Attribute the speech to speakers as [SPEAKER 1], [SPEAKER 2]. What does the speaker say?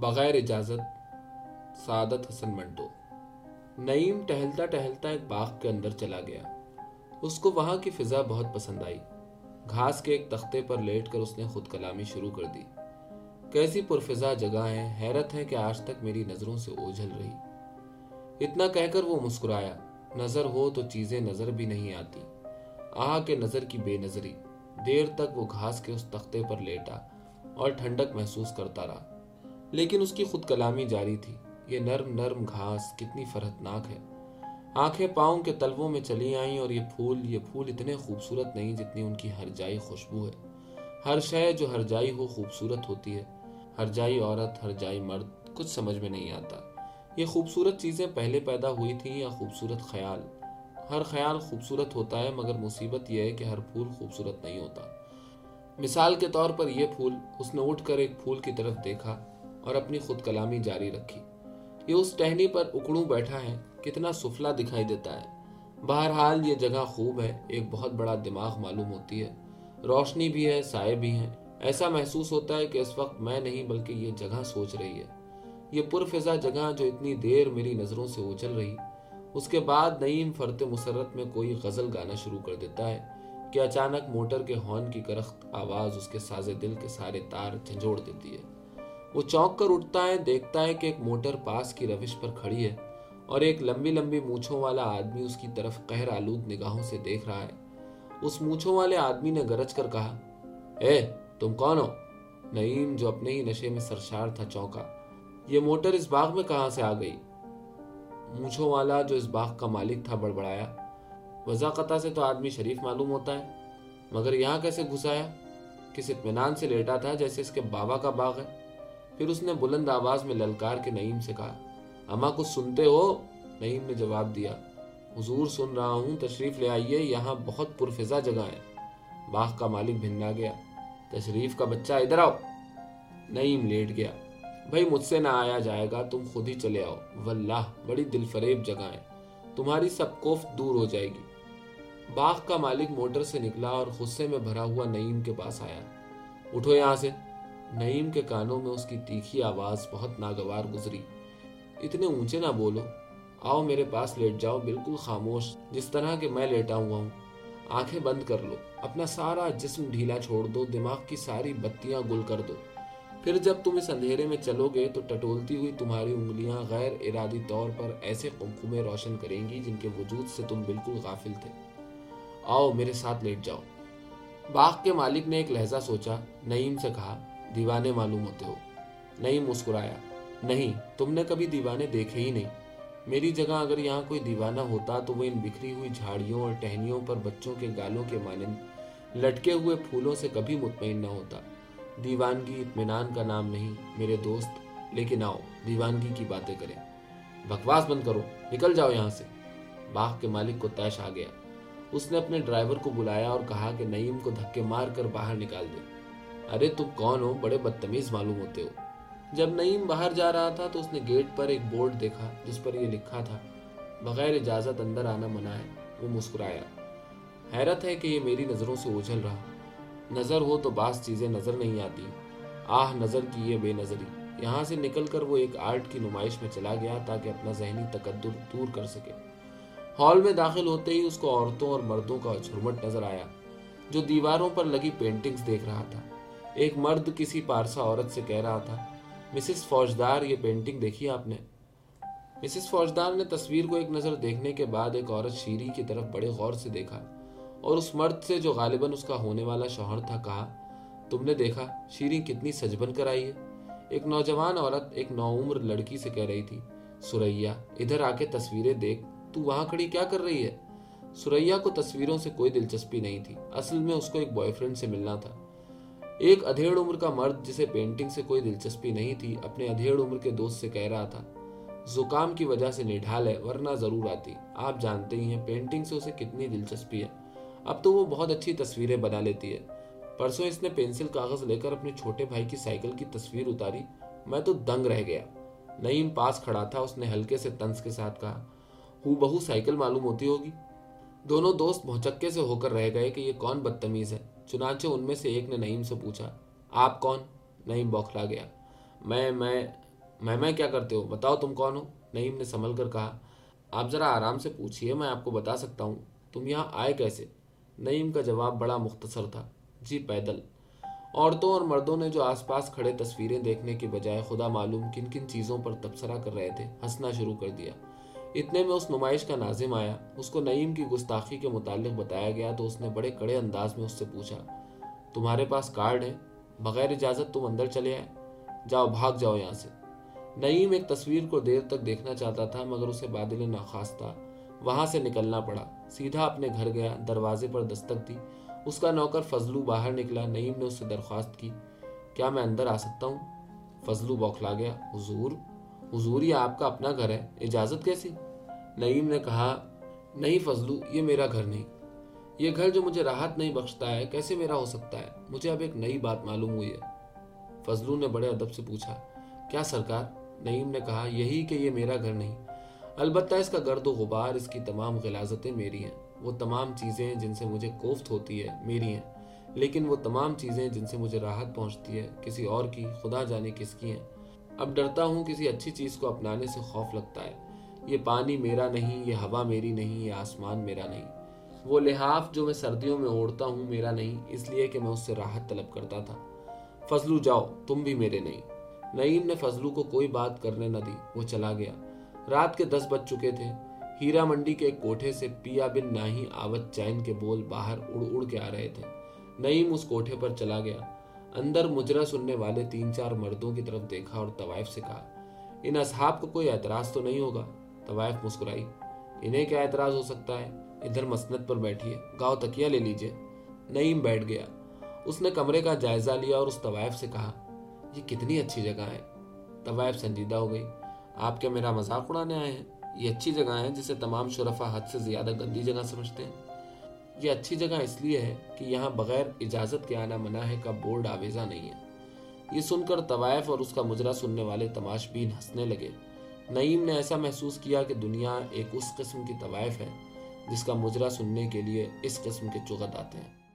[SPEAKER 1] بغیر اجازت سعادت حسن منٹو نعیم ٹہلتا ٹہلتا ایک باغ کے اندر چلا گیا۔ اس کو وہاں کی فضا بہت پسند آئی۔ گھاس کے ایک تختے پر لیٹ کر اس نے خود کلامی شروع کر دی۔ کیسی پرفضا جگہ ہے، حیرت ہے کہ آج تک میری نظروں سے اوجھل رہی۔ اتنا کہہ کر وہ مسکرایا۔ نظر ہو تو چیزیں نظر بھی نہیں آتی۔ آہ کے نظر کی بے نظری۔ دیر تک وہ گھاس کے اس تختے پر لیٹا اور ٹھنڈک محسوس کرتا رہا۔ لیکن اس کی خود کلامی جاری تھی۔ یہ نرم نرم گھاس کتنی فرحتناک ہے۔ آنکھیں پاؤں کے تلووں میں چلی آئیں اور یہ پھول یہ پھول اتنے خوبصورت نہیں جتنی ان کی ہر جائی خوشبو ہے۔ ہر شے جو ہر جائی ہو خوبصورت ہوتی ہے۔ ہر جائی عورت، ہر جائی مرد، کچھ سمجھ میں نہیں آتا۔ یہ خوبصورت چیزیں پہلے پیدا ہوئی تھیں یا خوبصورت خیال؟ ہر خیال خوبصورت ہوتا ہے، مگر مصیبت یہ ہے کہ ہر پھول خوبصورت نہیں ہوتا۔ مثال کے طور پر یہ پھول، اس نے اٹھ کر ایک پھول کی طرف دیکھا۔ اور اپنی خود کلامی جاری رکھی۔ یہ اس ٹہنی پر اکڑوں بیٹھا ہے، کتنا سفلا دکھائی دیتا ہے۔ بہرحال یہ جگہ خوب ہے، ایک بہت بڑا دماغ معلوم ہوتی ہے۔ روشنی بھی ہے، سائے بھی ہیں۔ ایسا محسوس ہوتا ہے کہ اس وقت میں نہیں، بلکہ یہ جگہ سوچ رہی ہے۔ یہ پرفضا جگہ جو اتنی دیر میری نظروں سے اچل رہی، اس کے بعد نعیم فرت مسرت میں کوئی غزل گانا شروع کر دیتا ہے کہ اچانک موٹر کے ہارن کی کرخت آواز اس کے سازے دل کے سارے تار جھنجھوڑ دیتی ہے۔ وہ چونک کر اٹھتا ہے، دیکھتا ہے کہ ایک موٹر پاس کی روش پر کھڑی ہے اور ایک لمبی لمبی مونچھوں والا آدمی اس کی طرف قہر آلود نگاہوں سے دیکھ رہا ہے۔ اس مونچھوں والے آدمی نے گرج کر کہا، اے، تم کون ہو؟ نعیم جو اپنے ہی نشے میں سرشار تھا چونکا، یہ موٹر اس باغ میں کہاں سے آ گئی؟ مونچھوں والا جو اس باغ کا مالک تھا بڑبڑایا، وضاقتہ سے تو آدمی شریف معلوم ہوتا ہے، مگر یہاں کیسے گھسایا کس اطمینان سے لیٹا تھا جیسے اس کے بابا کا باغ ہے؟ پھر اس نے بلند آواز میں للکار کے نعیم سے کہا اما کچھ سنتے ہو؟ نعیم نے جواب دیا، حضور سن رہا ہوں، تشریف لے آئیے، یہاں بہت پرفضا جگہ ہے۔ باغ کا مالک بھننا گیا، تشریف کا بچہ ادھر آؤ۔ نعیم لیٹ گیا، بھائی مجھ سے نہ آیا جائے گا، تم خود ہی چلے آؤ۔ واللہ، بڑی دل فریب جگہ ہے، تمہاری سب کوفت دور ہو جائے گی۔ باغ کا مالک موٹر سے نکلا اور غصے میں بھرا ہوا نعیم کے پاس آیا، اٹھو یہاں سے۔ نعیم کے کانوں میں اس کی تیکھی آواز بہت ناگوار گزری۔ اتنے اونچے نہ بولو۔ آؤ میرے پاس لیٹ جاؤ، بالکل خاموش۔ جس طرح کہ میں لیٹا ہوا ہوں۔ آنکھیں بند کر لو۔ اپنا سارا جسم ڈھیلا چھوڑ دو، دماغ کی ساری بتیاں گل کر دو۔ پھر جب تم اس اندھیرے میں چلو گے تو ٹٹولتی ہوئی تمہاری انگلیاں غیر ارادی طور پر ایسے قمقمے روشن کریں گی جن کے وجود سے تم بالکل غافل تھے۔ آؤ میرے ساتھ لیٹ جاؤ۔ باغ کے مالک نے ایک لہجہ سوچا، نعیم سے کہا دیوانے معلوم ہوتے ہو۔ نہیں مسکرایا۔ نہیں، تم نے کبھی دیوانے دیکھے ہی نہیں۔ میری جگہ اگر یہاں کوئی دیوانہ ہوتا تو وہ ان بکھری ہوئی جھاڑیوں اور ٹہنیوں پر بچوں کے گالوں کے مانند لٹکے ہوئے پھولوں سے کبھی مطمئن نہ ہوتا۔ دیوانگی اطمینان کا نام نہیں، میرے دوست، لیکن آؤ، دیوانگی کی باتیں کریں۔ بکواس بند کرو، نکل جاؤ یہاں سے۔ باغ کے مالک کو تیش آ گیا۔ اس نے اپنے ڈرائیور کو بلایا اور کہا کہ نعیم کو دھکے مار کر باہر نکال دے۔ ارے تم کون ہو؟ بڑے بدتمیز معلوم ہوتے ہو۔ جب نعیم باہر جا رہا تھا تو اس نے گیٹ پر ایک بورڈ دیکھا جس پر یہ لکھا تھا، بغیر اجازت اندر آنا منع ہے۔ وہ مسکرایا۔ حیرت ہے کہ یہ میری نظروں سے اچھل رہا۔ نظر ہو تو بعض چیزیں نظر نہیں آتی۔ آہ، نظر کی یہ بے نظری۔ یہاں سے نکل کر وہ ایک آرٹ کی نمائش میں چلا گیا تاکہ اپنا ذہنی تقدر دور کر سکے۔ ہال میں داخل ہوتے ہی اس کو عورتوں اور مردوں کا جھرمٹ نظر آیا، جو دیواروں پر لگی پینٹنگز دیکھ رہا تھا۔ ایک مرد کسی پارسا عورت سے کہہ رہا تھا، مسز فوجدار، یہ پینٹنگ دیکھی آپ نے؟ مسز فوجدار نے تصویر کو ایک نظر دیکھنے کے بعد ایک عورت شیری کی طرف بڑے غور سے دیکھا اور اس مرد سے جو غالباً اس کا ہونے والا شوہر تھا، کہا، تم نے دیکھا شیری کتنی سج بن کر آئی ہے ایک نوجوان عورت ایک نو عمر لڑکی سے کہہ رہی تھی سوریا ادھر آ کے تصویریں دیکھ، تو وہاں کھڑی کیا کر رہی ہے؟ سوریا کو تصویروں سے کوئی دلچسپی نہیں تھی، اصل میں اس کو ایک بوائے فرینڈ سے ملنا تھا۔ ایک ادھیڑ عمر کا مرد جسے پینٹنگ سے کوئی دلچسپی نہیں تھی، اپنے ادھیڑ عمر کے دوست سے کہہ رہا تھا، زکام کی وجہ سے نڈھال ہے ورنہ ضرور آتی۔ آپ جانتے ہی ہیں پینٹنگ سے اسے کتنی دلچسپی ہے۔ اب تو وہ بہت اچھی تصویریں بنا لیتی ہے۔ پرسوں اس نے پینسل کاغذ لے کر اپنے چھوٹے بھائی کی سائیکل کی تصویر اتاری۔ میں تو دنگ رہ گیا۔ نعیم پاس کھڑا تھا، اس نے ہلکے سے تنس کے ساتھ کہا، ہو بہو سائیکل معلوم ہوتی ہوگی؟ دونوں دوست بھوچکے سے ہو کر رہ گئے کہ یہ کون بدتمیز ہے، چنانچہ ان میں سے ایک نے نعیم سے پوچھا، آپ کون؟ نعیم بوکھلا گیا۔ میں میں میں میں کیا کرتے ہو؟ بتاؤ تم کون ہو؟ نعیم نے سنبھل کر کہا، آپ ذرا آرام سے پوچھئے، میں آپ کو بتا سکتا ہوں، تم یہاں آئے کیسے؟ نعیم کا جواب بڑا مختصر تھا جی پیدل۔ عورتوں اور مردوں نے جو آس پاس کھڑے تصویریں دیکھنے کے بجائے خدا معلوم کن کن چیزوں پر تبصرہ کر رہے تھے، ہنسنا شروع کر دیا۔ اتنے میں اس نمائش کا ناظم آیا۔ اس کو نعیم کی گستاخی کے متعلق بتایا گیا تو اس نے بڑے کڑے انداز میں اس سے پوچھا، تمہارے پاس کارڈ ہے؟ بغیر اجازت تم اندر چلے آئے۔ جاؤ، بھاگ جاؤ یہاں سے۔ نعیم ایک تصویر کو دیر تک دیکھنا چاہتا تھا، مگر اسے بادل ناخواستہ وہاں سے نکلنا پڑا۔ سیدھا اپنے گھر گیا، دروازے پر دستک دی۔ اس کا نوکر فضلو باہر نکلا۔ نعیم نے اس سے درخواست کی، کیا میں اندر آ سکتا ہوں؟ فضلو بوکھلا گیا، حضور حضور یہ آپ کا اپنا گھر ہے۔ اجازت کیسی؟ نعیم نے کہا، نہیں فضلو، یہ میرا گھر نہیں۔ یہ گھر جو مجھے راحت نہیں بخشتا ہے، کیسے میرا ہو سکتا ہے؟ مجھے اب ایک نئی بات معلوم ہوئی ہے۔ فضلو نے بڑے ادب سے پوچھا، کیا سرکار؟ نعیم نے کہا، یہی کہ یہ میرا گھر نہیں۔ البتہ اس کا گرد و غبار، اس کی تمام غلازتیں میری ہیں۔ وہ تمام چیزیں جن سے مجھے کوفت ہوتی ہے، میری ہیں۔ لیکن وہ تمام چیزیں جن سے مجھے راحت پہنچتی ہے، کسی اور کی، خدا جانے کس کی ہیں۔ اب ڈرتا ہوں کسی اچھی چیز کو اپنانے سے خوف لگتا ہے۔ یہ پانی میرا نہیں، یہ ہوا میری نہیں، یہ آسمان میرا نہیں۔ وہ لحاف جو میں سردیوں میں اوڑھتا ہوں میرا نہیں، اس لیے کہ میں اس سے راحت طلب کرتا تھا۔ فضلو جاؤ، تم بھی میرے نہیں۔ نعیم نے فضلو کو کوئی بات کرنے نہ دی، وہ چلا گیا۔ رات کے دس بج چکے تھے۔ ہیرا منڈی کے ایک کوٹھے سے پیا بن ناہی آوت چین کے بول باہر اڑ اڑ کے آ رہے تھے۔ نعیم اس کوٹھے پر چلا گیا۔ اندر مجرا سننے والے تین چار مردوں کی طرف دیکھا اور طوائف سے کہا، ان اصحاب کو کوئی اعتراض تو نہیں ہوگا؟ طوائف مسکرائی۔ انہیں کیا اعتراض ہو سکتا ہے؟ ادھر مسنت پر بیٹھیے گاؤ تکیا لے لیجیے۔ نعیم بیٹھ گیا۔ اس نے کمرے کا جائزہ لیا اور اس طوائف سے کہا، یہ کتنی اچھی جگہ ہے۔ طوائف سنجیدہ ہو گئی۔ آپ کیا میرا مذاق اڑانے آئے ہیں؟ یہ اچھی جگہ ہے جسے تمام شرفا حد سے زیادہ گندی جگہ سمجھتے ہیں۔ یہ اچھی جگہ اس لیے ہے کہ یہاں بغیر اجازت کے آنا منع ہے کا بورڈ آویزہ نہیں ہے۔ یہ سن کر طوائف اور اس کا مجرا سننے والے تماش بین ہنسنے لگے۔ نعیم نے ایسا محسوس کیا کہ دنیا ایک اس قسم کی طوائف ہے جس کا مجرا سننے کے لیے اس قسم کے چغت آتے ہیں۔